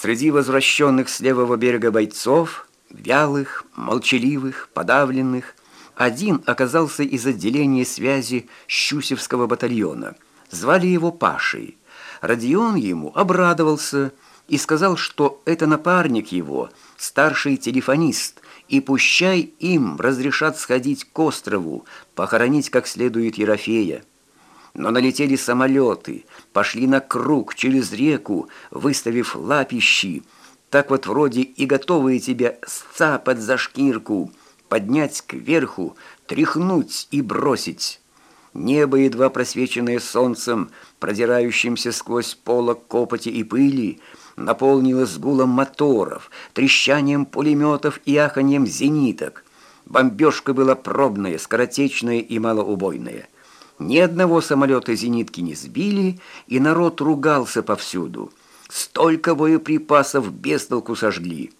Среди возвращенных с левого берега бойцов, вялых, молчаливых, подавленных, один оказался из отделения связи Щусевского батальона. Звали его Пашей. Родион ему обрадовался и сказал, что это напарник его, старший телефонист, и пущай им разрешат сходить к острову, похоронить как следует Ерофея. Но налетели самолеты, пошли на круг через реку, выставив лапищи, так вот вроде и готовые тебя сцапать за шкирку, поднять кверху, тряхнуть и бросить. Небо, едва просвеченное солнцем, продирающимся сквозь полок копоти и пыли, наполнилось гулом моторов, трещанием пулеметов и аханьем зениток. Бомбежка была пробная, скоротечная и малоубойная. Ни одного самолета зенитки не сбили, и народ ругался повсюду. Столько боеприпасов без толку сожгли.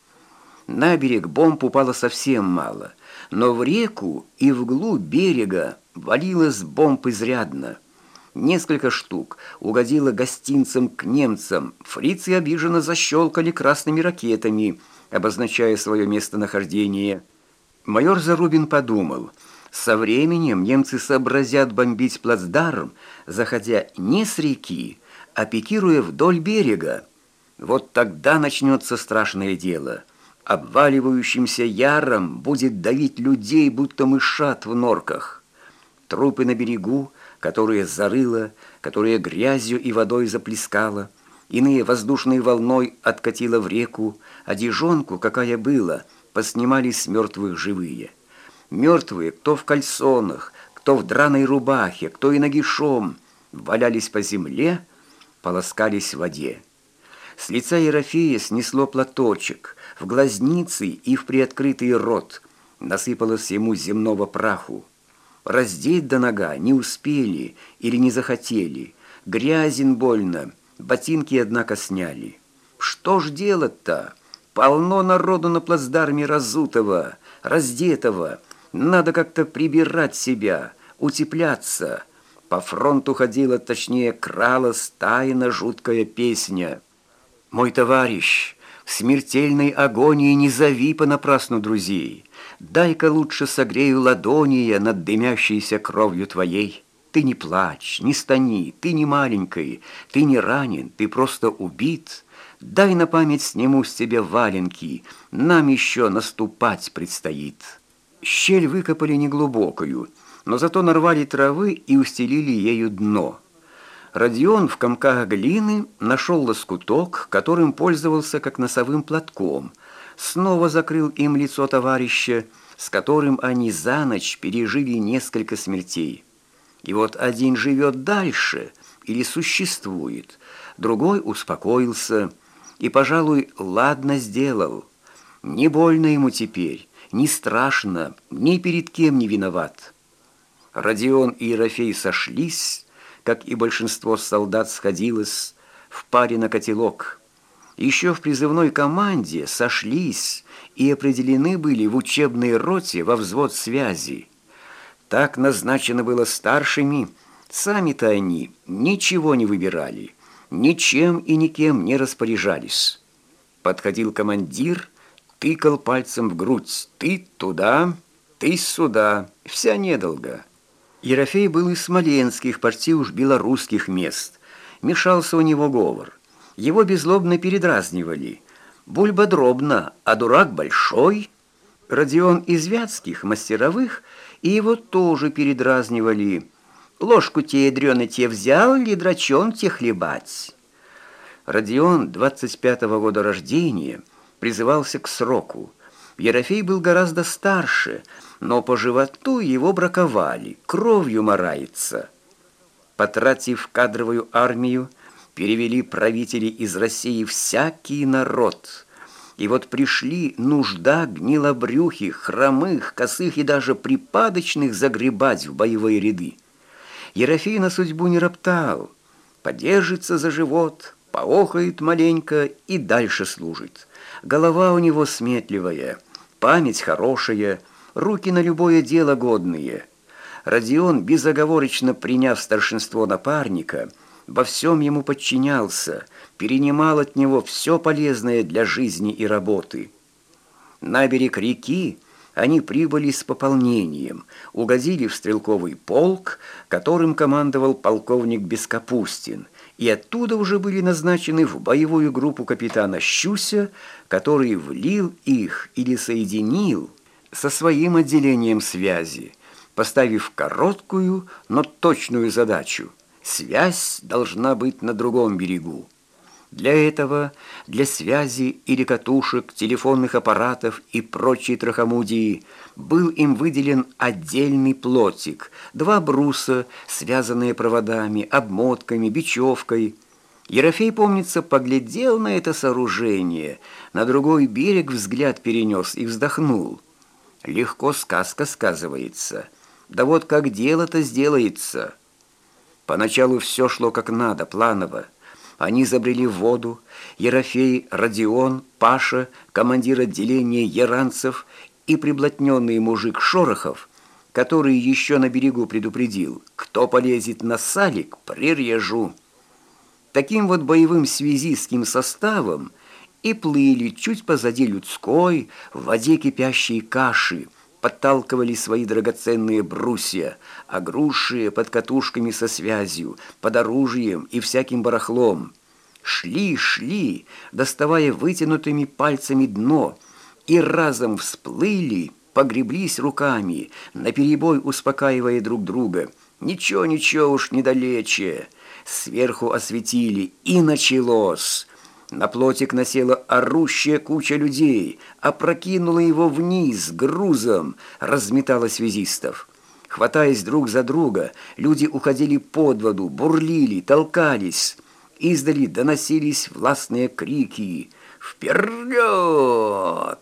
На берег бомб упало совсем мало, но в реку и вглубь берега валилось бомб изрядно. Несколько штук угодило гостинцам к немцам. Фрицы обиженно защелкали красными ракетами, обозначая свое местонахождение. Майор Зарубин подумал – со временем немцы сообразят бомбить плацдарм, заходя не с реки, а пикируя вдоль берега. Вот тогда начнется страшное дело. Обваливающимся яром будет давить людей, будто мышат в норках. Трупы на берегу, которые зарыло, которые грязью и водой заплескало, иные воздушной волной откатило в реку, а дежонку, какая была, поснимали с мертвых живые. Мертвые, кто в кальсонах, кто в драной рубахе, кто и нагишом, валялись по земле, полоскались в воде. С лица Ерофея снесло платочек, в глазницы и в приоткрытый рот насыпалось ему земного праху. Раздеть до нога не успели или не захотели, грязен больно, ботинки, однако, сняли. Что ж делать-то? Полно народу на плацдарме разутого, раздетого, надо как-то прибирать себя, утепляться. По фронту ходила, точнее, крала стайна жуткая песня. «Мой товарищ, в смертельной агонии не зови понапрасну друзей. Дай-ка лучше согрею ладони над дымящейся кровью твоей. Ты не плачь, не стани, ты не маленький, ты не ранен, ты просто убит. Дай на память сниму с тебя валенки, нам еще наступать предстоит». Щель выкопали неглубокую, но зато нарвали травы и устелили ею дно. Родион в комках глины нашел лоскуток, которым пользовался как носовым платком, снова закрыл им лицо товарища, с которым они за ночь пережили несколько смертей. И вот один живет дальше или существует, другой успокоился и, пожалуй, ладно сделал. Не больно ему теперь, не страшно, ни перед кем не виноват. Родион и Ерофей сошлись, как и большинство солдат сходилось, в паре на котелок. Еще в призывной команде сошлись и определены были в учебной роте во взвод связи. Так назначено было старшими, сами-то они ничего не выбирали, ничем и никем не распоряжались. Подходил командир тыкал пальцем в грудь. «Ты туда, ты сюда, вся недолго». Ерофей был из смоленских, почти уж белорусских мест. Мешался у него говор. Его безлобно передразнивали. Бульба дробно, а дурак большой. Родион из вятских, мастеровых, и его тоже передразнивали. Ложку те ядрёны те взял, ли драчон те хлебать. Родион, 25-го года рождения, призывался к сроку. Ерофей был гораздо старше, но по животу его браковали, кровью морается. Потратив кадровую армию, перевели правители из России всякий народ. И вот пришли нужда гнилобрюхих, хромых, косых и даже припадочных загребать в боевые ряды. Ерофей на судьбу не роптал, подержится за живот, поохает маленько и дальше служит. Голова у него сметливая, память хорошая, руки на любое дело годные. Родион, безоговорочно приняв старшинство напарника, во всем ему подчинялся, перенимал от него все полезное для жизни и работы. На берег реки они прибыли с пополнением, угодили в стрелковый полк, которым командовал полковник Бескапустин, и оттуда уже были назначены в боевую группу капитана Щуся, который влил их или соединил со своим отделением связи, поставив короткую, но точную задачу. Связь должна быть на другом берегу. Для этого, для связи или катушек, телефонных аппаратов и прочей трахомудии был им выделен отдельный плотик, два бруса, связанные проводами, обмотками, бечевкой. Ерофей, помнится, поглядел на это сооружение, на другой берег взгляд перенес и вздохнул. Легко сказка сказывается. Да вот как дело-то сделается. Поначалу все шло как надо, планово. Они забрели в воду. Ерофей, Родион, Паша, командир отделения Яранцев и приблотненный мужик Шорохов, который еще на берегу предупредил, кто полезет на салик, прирежу. Таким вот боевым связистским составом и плыли чуть позади людской в воде кипящей каши, подталкивали свои драгоценные брусья, огрузшие под катушками со связью, под оружием и всяким барахлом. Шли, шли, доставая вытянутыми пальцами дно, и разом всплыли, погреблись руками, наперебой успокаивая друг друга. «Ничего, ничего уж недалече!» Сверху осветили, и началось. На плотик насела орущая куча людей, опрокинула его вниз грузом, разметала связистов. Хватаясь друг за друга, люди уходили под воду, бурлили, толкались. Издали доносились властные крики «Вперед!».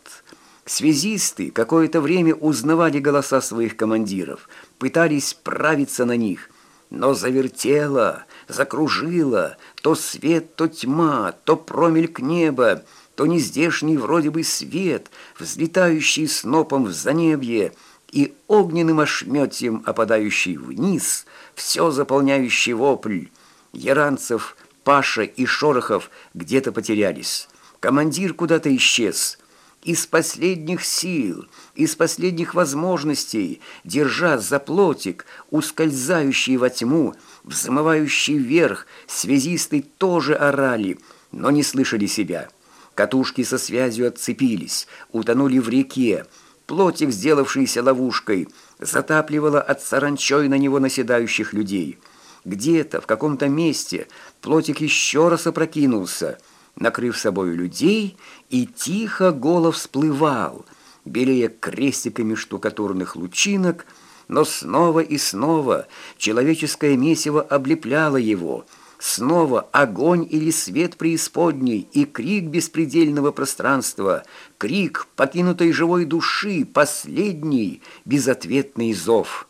Связисты какое-то время узнавали голоса своих командиров, пытались правиться на них – но завертела, закружила, то свет, то тьма, то промельк неба, то нездешний вроде бы свет, взлетающий снопом в занебье и огненным ошметьем опадающий вниз, все заполняющий вопль. Яранцев, Паша и Шорохов где-то потерялись. Командир куда-то исчез — из последних сил, из последних возможностей, держа за плотик, ускользающий во тьму, взмывающий вверх, связисты тоже орали, но не слышали себя. Катушки со связью отцепились, утонули в реке. Плотик, сделавшийся ловушкой, затапливало от саранчой на него наседающих людей. Где-то, в каком-то месте, плотик еще раз опрокинулся — накрыв собою людей, и тихо голов всплывал, белея крестиками штукатурных лучинок, но снова и снова человеческое месиво облепляло его, снова огонь или свет преисподней и крик беспредельного пространства, крик покинутой живой души, последний безответный зов.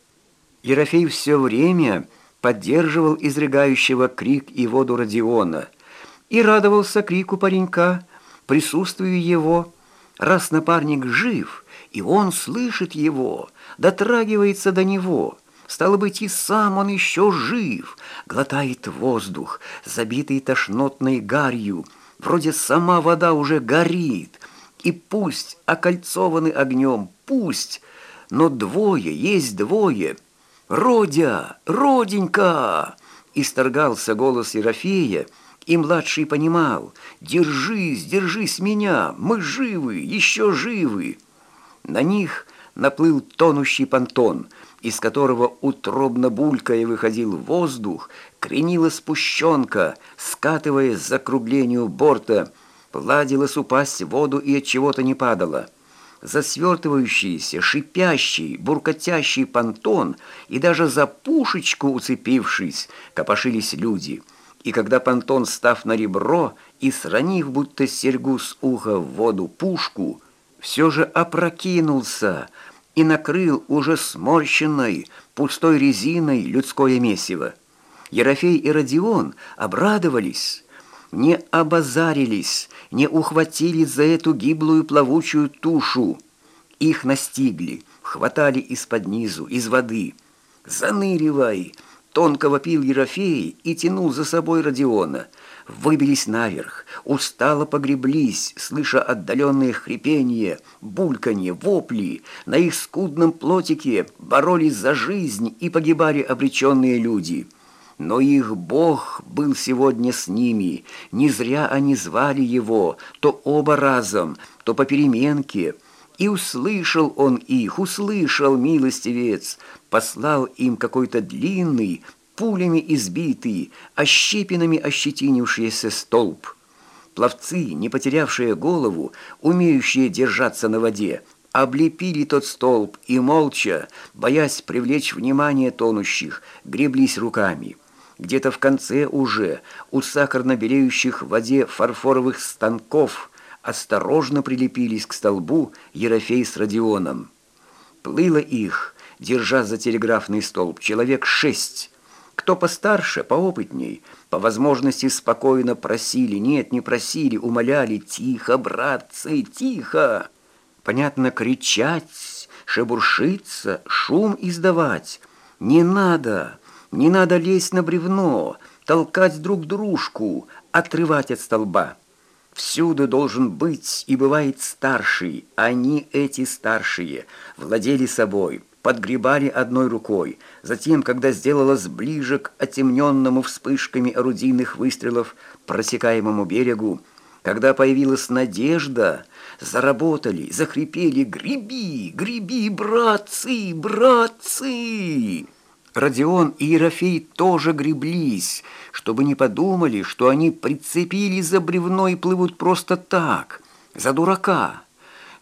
Ерофей все время поддерживал изрыгающего крик и воду Родиона – и радовался крику паренька, присутствию его. Раз напарник жив, и он слышит его, дотрагивается до него, стало быть, и сам он еще жив, глотает воздух, забитый тошнотной гарью, вроде сама вода уже горит, и пусть окольцованы огнем, пусть, но двое, есть двое. «Родя! Роденька!» — исторгался голос Ерофея, — и младший понимал, «Держись, держись меня, мы живы, еще живы!» На них наплыл тонущий понтон, из которого утробно булькая выходил воздух, кренила спущенка, скатываясь за круглению борта, ладилась упасть в воду и от чего-то не падала. Засвертывающийся, шипящий, буркотящий понтон и даже за пушечку уцепившись, копошились люди — и когда понтон, став на ребро и сранив будто серьгу с уха в воду пушку, все же опрокинулся и накрыл уже сморщенной, пустой резиной людское месиво. Ерофей и Родион обрадовались, не обозарились, не ухватились за эту гиблую плавучую тушу. Их настигли, хватали из-под низу, из воды. «Заныривай!» Тонко вопил Ерофей и тянул за собой Родиона. выбились наверх, устало погреблись, слыша отдаленные хрипения, бульканье, вопли. На их скудном плотике боролись за жизнь и погибали обреченные люди. Но их Бог был сегодня с ними. Не зря они звали его, то оба разом, то по переменке. И услышал он их, услышал милостивец, послал им какой-то длинный, пулями избитый, ощепинами ощетинившийся столб. Пловцы, не потерявшие голову, умеющие держаться на воде, облепили тот столб и молча, боясь привлечь внимание тонущих, греблись руками. Где-то в конце уже у сахарно белеющих в воде фарфоровых станков осторожно прилепились к столбу Ерофей с Родионом. Плыло их, держа за телеграфный столб, человек шесть. Кто постарше, поопытней, по возможности спокойно просили, нет, не просили, умоляли, тихо, братцы, тихо. Понятно, кричать, шебуршиться, шум издавать. Не надо, не надо лезть на бревно, толкать друг дружку, отрывать от столба. Всюду должен быть и бывает старший. Они, эти старшие, владели собой, подгребали одной рукой. Затем, когда сделалось ближе к отемненному вспышками орудийных выстрелов просекаемому берегу, когда появилась надежда, заработали, захрипели «Греби, греби, братцы, братцы!» Родион и Ерофей тоже греблись, чтобы не подумали, что они прицепились за бревно и плывут просто так, за дурака.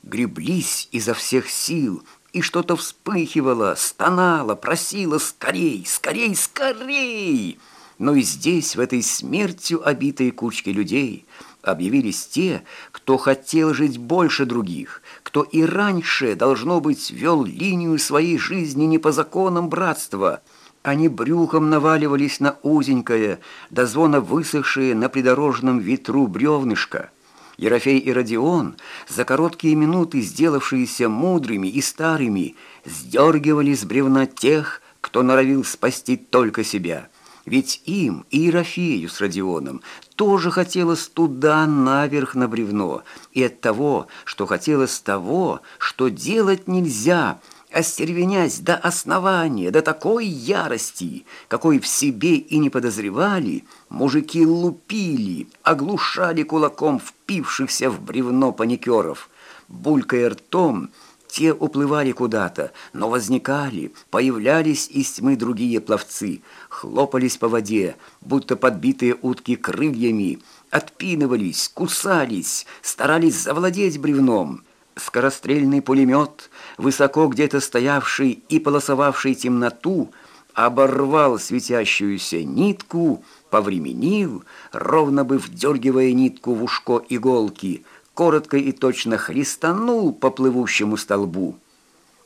Греблись изо всех сил, и что-то вспыхивало, стонало, просило «Скорей, скорей, скорей!» Но и здесь, в этой смертью обитой кучке людей, объявились те, кто хотел жить больше других, кто и раньше, должно быть, вел линию своей жизни не по законам братства. Они брюхом наваливались на узенькое, до звона высохшее на придорожном ветру бревнышко. Ерофей и Родион, за короткие минуты сделавшиеся мудрыми и старыми, сдергивали с бревна тех, кто норовил спасти только себя. Ведь им, и Ерофею с Родионом, тоже хотелось туда, наверх на бревно, и от того, что хотелось того, что делать нельзя, остервенясь до основания, до такой ярости, какой в себе и не подозревали, мужики лупили, оглушали кулаком впившихся в бревно паникеров. Булькая ртом, те уплывали куда-то, но возникали, появлялись из тьмы другие пловцы, хлопались по воде, будто подбитые утки крыльями, отпинывались, кусались, старались завладеть бревном. Скорострельный пулемет, высоко где-то стоявший и полосовавший темноту, оборвал светящуюся нитку, повременил, ровно бы вдергивая нитку в ушко иголки — коротко и точно хлестанул по плывущему столбу.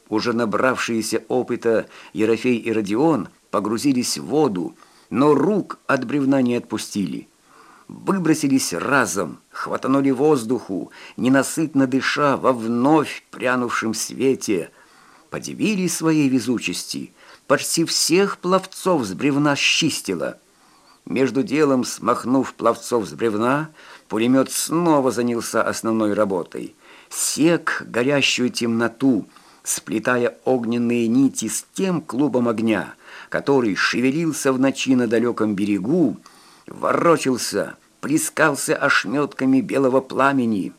Уже набравшиеся опыта Ерофей и Родион погрузились в воду, но рук от бревна не отпустили. Выбросились разом, хватанули воздуху, ненасытно дыша во вновь прянувшем свете. Подивились своей везучести. Почти всех пловцов с бревна счистило. Между делом, смахнув пловцов с бревна, Пулемет снова занялся основной работой. Сек горящую темноту, сплетая огненные нити с тем клубом огня, который шевелился в ночи на далеком берегу, ворочался, плескался ошметками белого пламени.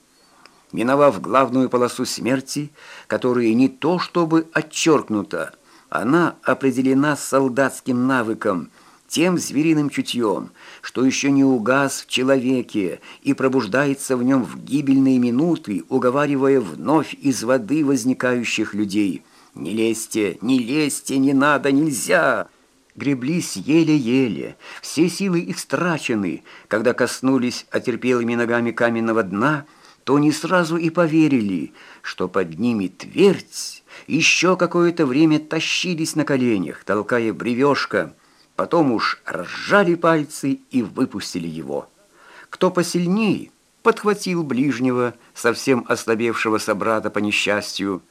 Миновав главную полосу смерти, которая не то чтобы отчеркнута, она определена солдатским навыком – тем звериным чутьем, что еще не угас в человеке и пробуждается в нем в гибельные минуты, уговаривая вновь из воды возникающих людей. «Не лезьте, не лезьте, не надо, нельзя!» Греблись еле-еле, все силы их страчены, когда коснулись отерпелыми ногами каменного дна, то не сразу и поверили, что под ними твердь, еще какое-то время тащились на коленях, толкая бревешко, Потом уж разжали пальцы и выпустили его. Кто посильней, подхватил ближнего, совсем ослабевшего собрата по несчастью,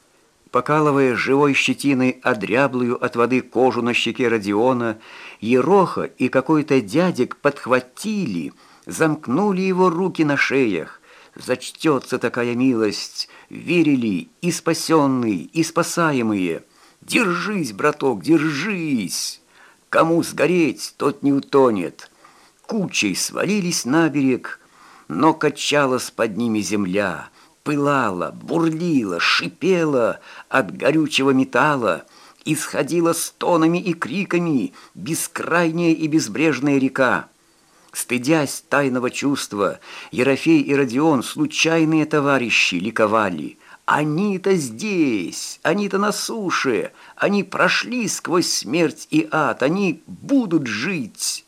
покалывая живой щетиной одряблую от воды кожу на щеке Родиона, Ероха и какой-то дядек подхватили, замкнули его руки на шеях. Зачтется такая милость, верили и спасенные, и спасаемые. Держись, браток, держись! Кому сгореть, тот не утонет. Кучей свалились на берег, но качалась под ними земля, пылала, бурлила, шипела от горючего металла, исходила стонами и криками бескрайняя и безбрежная река. Стыдясь тайного чувства, Ерофей и Родион, случайные товарищи, ликовали. Они-то здесь, они-то на суше, они прошли сквозь смерть и ад, они будут жить.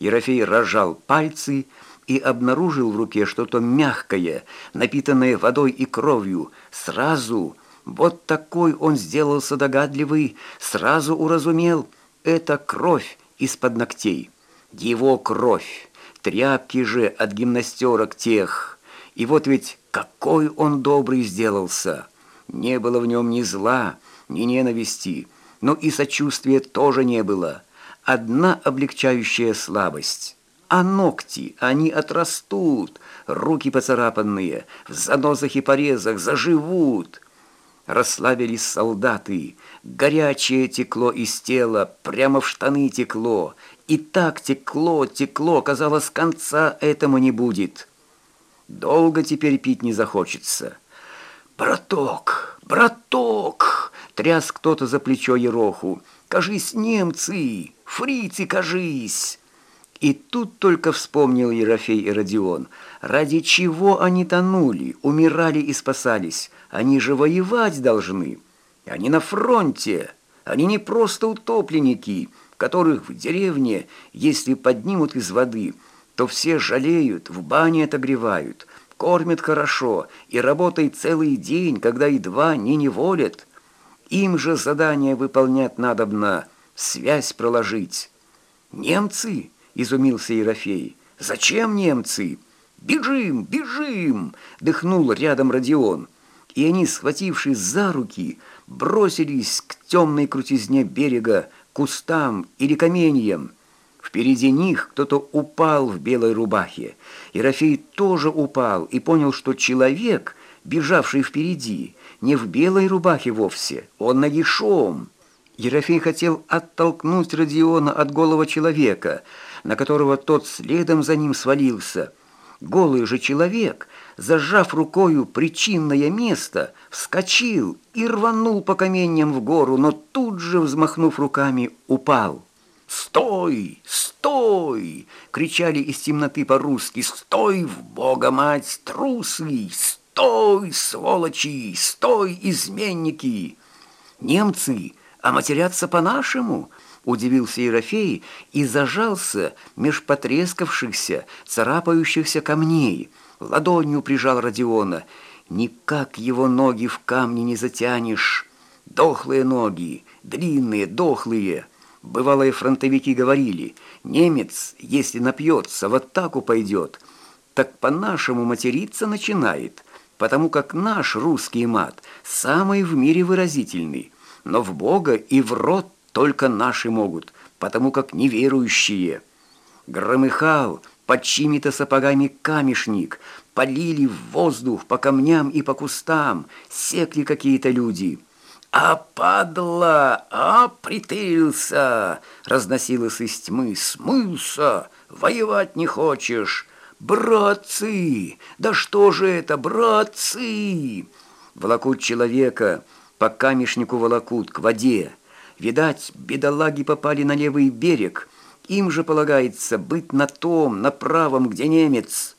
Ерофей рожал пальцы и обнаружил в руке что-то мягкое, напитанное водой и кровью. Сразу, вот такой он сделался догадливый, сразу уразумел, это кровь из-под ногтей. Его кровь, тряпки же от гимнастерок тех. И вот ведь какой он добрый сделался. Не было в нем ни зла, ни ненависти, но и сочувствия тоже не было. Одна облегчающая слабость. А ногти, они отрастут, руки поцарапанные, в занозах и порезах заживут. Расслабились солдаты, горячее текло из тела, прямо в штаны текло, и так текло, текло, казалось, конца этому не будет. Долго теперь пить не захочется. «Браток, браток!» — тряс кто-то за плечо Ероху. «Кажись, немцы! Фрицы, кажись!» И тут только вспомнил Ерофей и Родион, ради чего они тонули, умирали и спасались. Они же воевать должны. Они на фронте. Они не просто утопленники, которых в деревне, если поднимут из воды, то все жалеют, в бане отогревают, кормят хорошо и работают целый день, когда едва не неволят. Им же задание выполнять надобно, связь проложить. «Немцы?» — изумился Ерофей. «Зачем немцы?» «Бежим, бежим!» — дыхнул рядом Родион. И они, схватившись за руки, бросились к темной крутизне берега, кустам или каменьям. Впереди них кто-то упал в белой рубахе. Ерофей тоже упал и понял, что человек, бежавший впереди, не в белой рубахе вовсе, он нагишом. Ерофей хотел оттолкнуть Родиона от голого человека, на которого тот следом за ним свалился. Голый же человек, зажав рукою причинное место, вскочил и рванул по каменьям в гору, но тут же, взмахнув руками, упал. «Стой! Стой!» — кричали из темноты по-русски. «Стой, в Бога мать, трусы! Стой, сволочи! Стой, изменники!» Немцы, а матерятся по-нашему — Удивился Ерофей и зажался меж потрескавшихся, царапающихся камней. Ладонью прижал Родиона. Никак его ноги в камни не затянешь. Дохлые ноги, длинные, дохлые. Бывалые фронтовики говорили, немец, если напьется, в атаку пойдет, так по-нашему материться начинает, потому как наш русский мат самый в мире выразительный, но в Бога и в рот только наши могут, потому как неверующие. Громыхал под чьими-то сапогами камешник, полили в воздух по камням и по кустам, секли какие-то люди. «А падла! А притырился!» Разносилось из тьмы. «Смылся! Воевать не хочешь!» «Братцы! Да что же это, братцы!» Волокут человека, по камешнику волокут, к воде. Видать, бедолаги попали на левый берег. Им же полагается быть на том, на правом, где немец.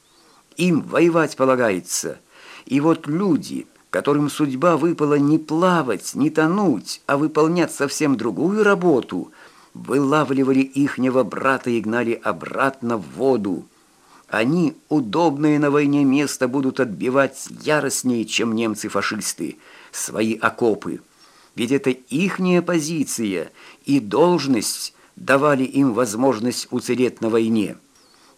Им воевать полагается. И вот люди, которым судьба выпала не плавать, не тонуть, а выполнять совсем другую работу, вылавливали ихнего брата и гнали обратно в воду. Они удобное на войне место будут отбивать яростнее, чем немцы-фашисты, свои окопы ведь это ихняя позиция и должность давали им возможность уцелеть на войне.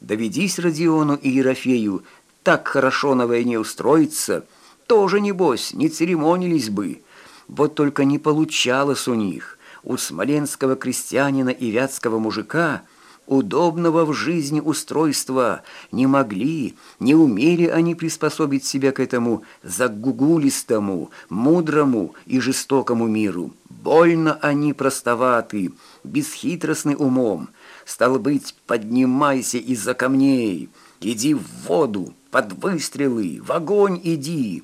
Доведись Родиону и Ерофею так хорошо на войне устроиться, тоже, небось, не церемонились бы. Вот только не получалось у них, у смоленского крестьянина и вятского мужика, удобного в жизни устройства не могли, не умели они приспособить себя к этому загугулистому, мудрому и жестокому миру. Больно они простоваты, бесхитростны умом. Стало быть, поднимайся из-за камней, иди в воду, под выстрелы, в огонь иди»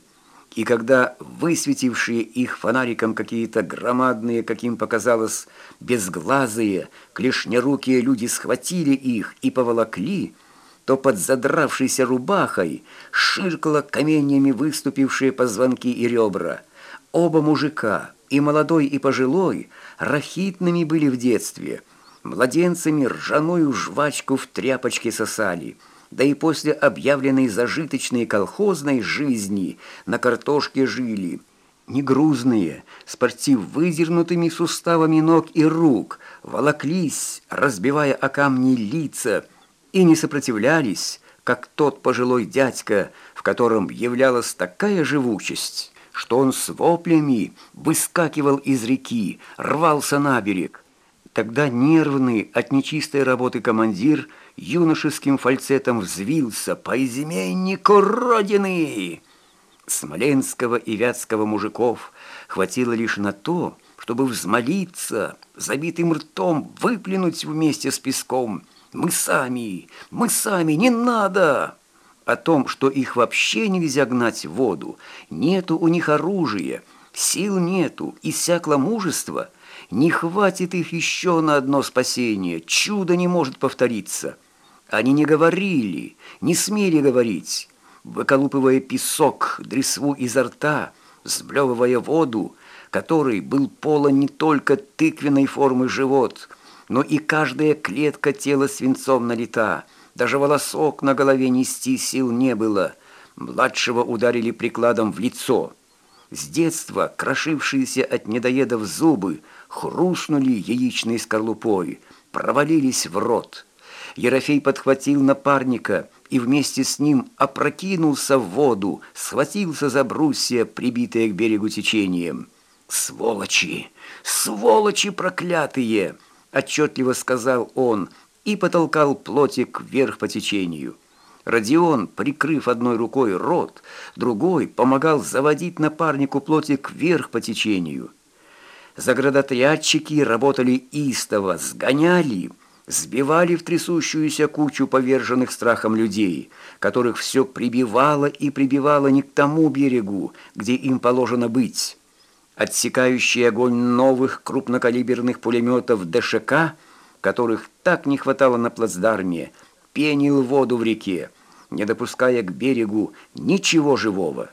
и когда высветившие их фонариком какие-то громадные, каким показалось, безглазые, клешнерукие люди схватили их и поволокли, то под задравшейся рубахой ширкало каменьями выступившие позвонки и ребра. Оба мужика, и молодой, и пожилой, рахитными были в детстве, младенцами ржаную жвачку в тряпочке сосали – да и после объявленной зажиточной колхозной жизни на картошке жили. Не грузные, спортив выдернутыми суставами ног и рук, волоклись, разбивая о камни лица, и не сопротивлялись, как тот пожилой дядька, в котором являлась такая живучесть, что он с воплями выскакивал из реки, рвался на берег. Тогда нервный от нечистой работы командир – юношеским фальцетом взвился по изменнику Родины. Смоленского и Вятского мужиков хватило лишь на то, чтобы взмолиться, забитым ртом выплюнуть вместе с песком. «Мы сами! Мы сами! Не надо!» О том, что их вообще нельзя гнать в воду, нету у них оружия, сил нету, иссякло мужество, не хватит их еще на одно спасение, чудо не может повториться». Они не говорили, не смели говорить, выколупывая песок, дресву изо рта, сблевывая воду, который был полон не только тыквенной формы живот, но и каждая клетка тела свинцом налита, даже волосок на голове нести сил не было. Младшего ударили прикладом в лицо. С детства крошившиеся от недоедов зубы хрустнули яичной скорлупой, провалились в рот – Ерофей подхватил напарника и вместе с ним опрокинулся в воду, схватился за брусья, прибитые к берегу течением. «Сволочи! Сволочи проклятые!» — отчетливо сказал он и потолкал плотик вверх по течению. Родион, прикрыв одной рукой рот, другой помогал заводить напарнику плотик вверх по течению. Заградотрядчики работали истово, сгоняли — сбивали в трясущуюся кучу поверженных страхом людей, которых все прибивало и прибивало не к тому берегу, где им положено быть. Отсекающий огонь новых крупнокалиберных пулеметов ДШК, которых так не хватало на плацдарме, пенил воду в реке, не допуская к берегу ничего живого.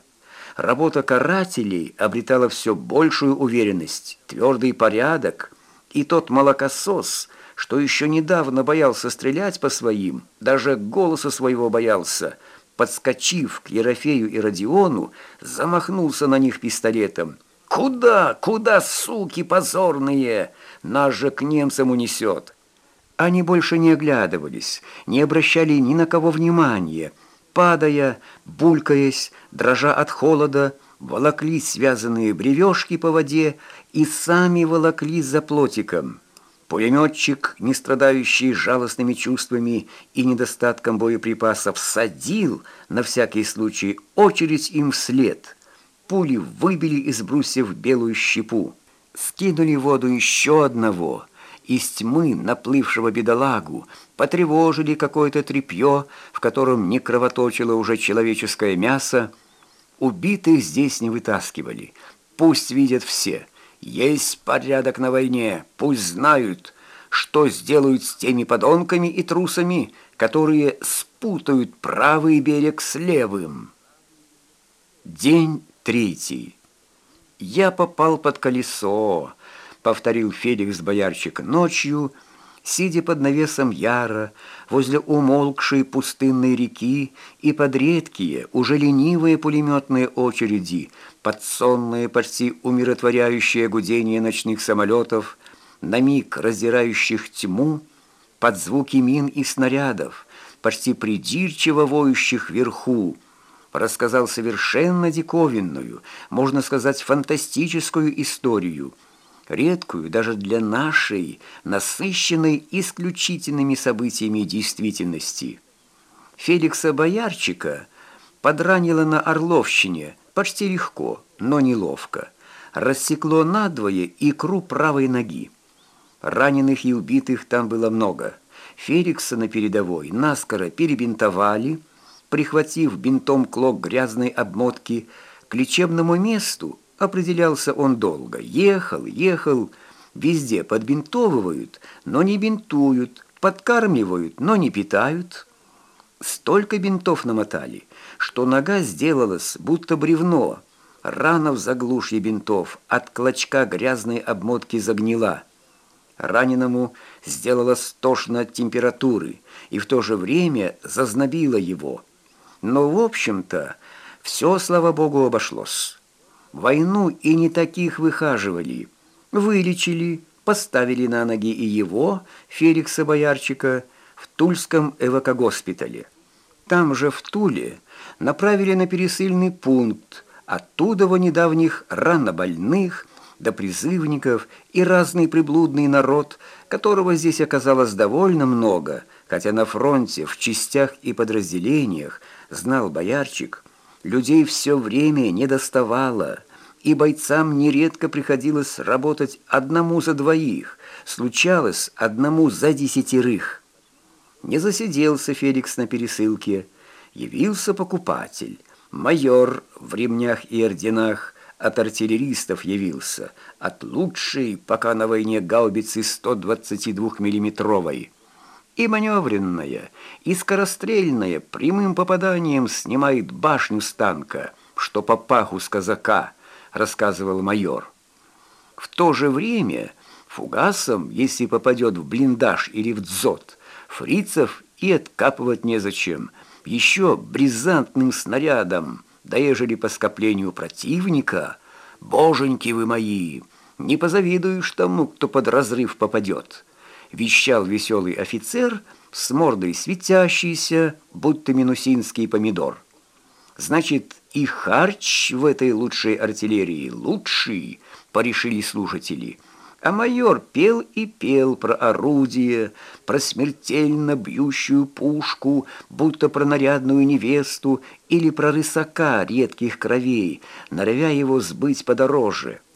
Работа карателей обретала все большую уверенность, твердый порядок, и тот молокосос – что еще недавно боялся стрелять по своим, даже голоса своего боялся, подскочив к Ерофею и Родиону, замахнулся на них пистолетом. «Куда? Куда, суки позорные? Нас же к немцам унесет!» Они больше не оглядывались, не обращали ни на кого внимания, падая, булькаясь, дрожа от холода, волокли связанные бревешки по воде и сами волокли за плотиком. Пулеметчик, не страдающий жалостными чувствами и недостатком боеприпасов, садил на всякий случай очередь им вслед. Пули выбили из брусьев белую щепу. Скинули в воду еще одного. Из тьмы наплывшего бедолагу потревожили какое-то тряпье, в котором не кровоточило уже человеческое мясо. Убитых здесь не вытаскивали. Пусть видят все – есть порядок на войне, пусть знают, что сделают с теми подонками и трусами, которые спутают правый берег с левым. День третий. «Я попал под колесо», — повторил Феликс Боярчик ночью, сидя под навесом Яра, возле умолкшей пустынной реки и под редкие, уже ленивые пулеметные очереди, под сонное, почти умиротворяющее гудение ночных самолетов, на миг раздирающих тьму, под звуки мин и снарядов, почти придирчиво воющих вверху, рассказал совершенно диковинную, можно сказать, фантастическую историю, редкую даже для нашей, насыщенной исключительными событиями действительности. Феликса Боярчика подранило на Орловщине почти легко, но неловко. Рассекло надвое икру правой ноги. Раненых и убитых там было много. Феликса на передовой наскоро перебинтовали, прихватив бинтом клок грязной обмотки к лечебному месту, определялся он долго. Ехал, ехал, везде подбинтовывают, но не бинтуют, подкармливают, но не питают. Столько бинтов намотали, что нога сделалась, будто бревно. Рана в заглушье бинтов от клочка грязной обмотки загнила. Раненому сделалось тошно от температуры и в то же время зазнобило его. Но, в общем-то, все, слава богу, обошлось. Войну и не таких выхаживали. Вылечили, поставили на ноги и его, Феликса Боярчика, в Тульском эвакогоспитале. Там же, в Туле, направили на пересыльный пункт, оттуда во недавних раннобольных, до призывников и разный приблудный народ, которого здесь оказалось довольно много, хотя на фронте, в частях и подразделениях, знал боярчик, людей все время не доставало – и бойцам нередко приходилось работать одному за двоих, случалось одному за десятерых. Не засиделся Феликс на пересылке, явился покупатель, майор в ремнях и орденах, от артиллеристов явился, от лучшей, пока на войне гаубицы 122-миллиметровой. И маневренная, и скорострельная прямым попаданием снимает башню с танка, что по паху с казака – рассказывал майор. В то же время фугасом, если попадет в блиндаж или в дзот, фрицев и откапывать незачем. Еще бризантным снарядом, да ежели по скоплению противника, боженьки вы мои, не позавидуешь тому, кто под разрыв попадет, вещал веселый офицер с мордой светящейся, будто минусинский помидор. Значит, и харч в этой лучшей артиллерии лучший, порешили слушатели. А майор пел и пел про орудие, про смертельно бьющую пушку, будто про нарядную невесту или про рысака редких кровей, норовя его сбыть подороже –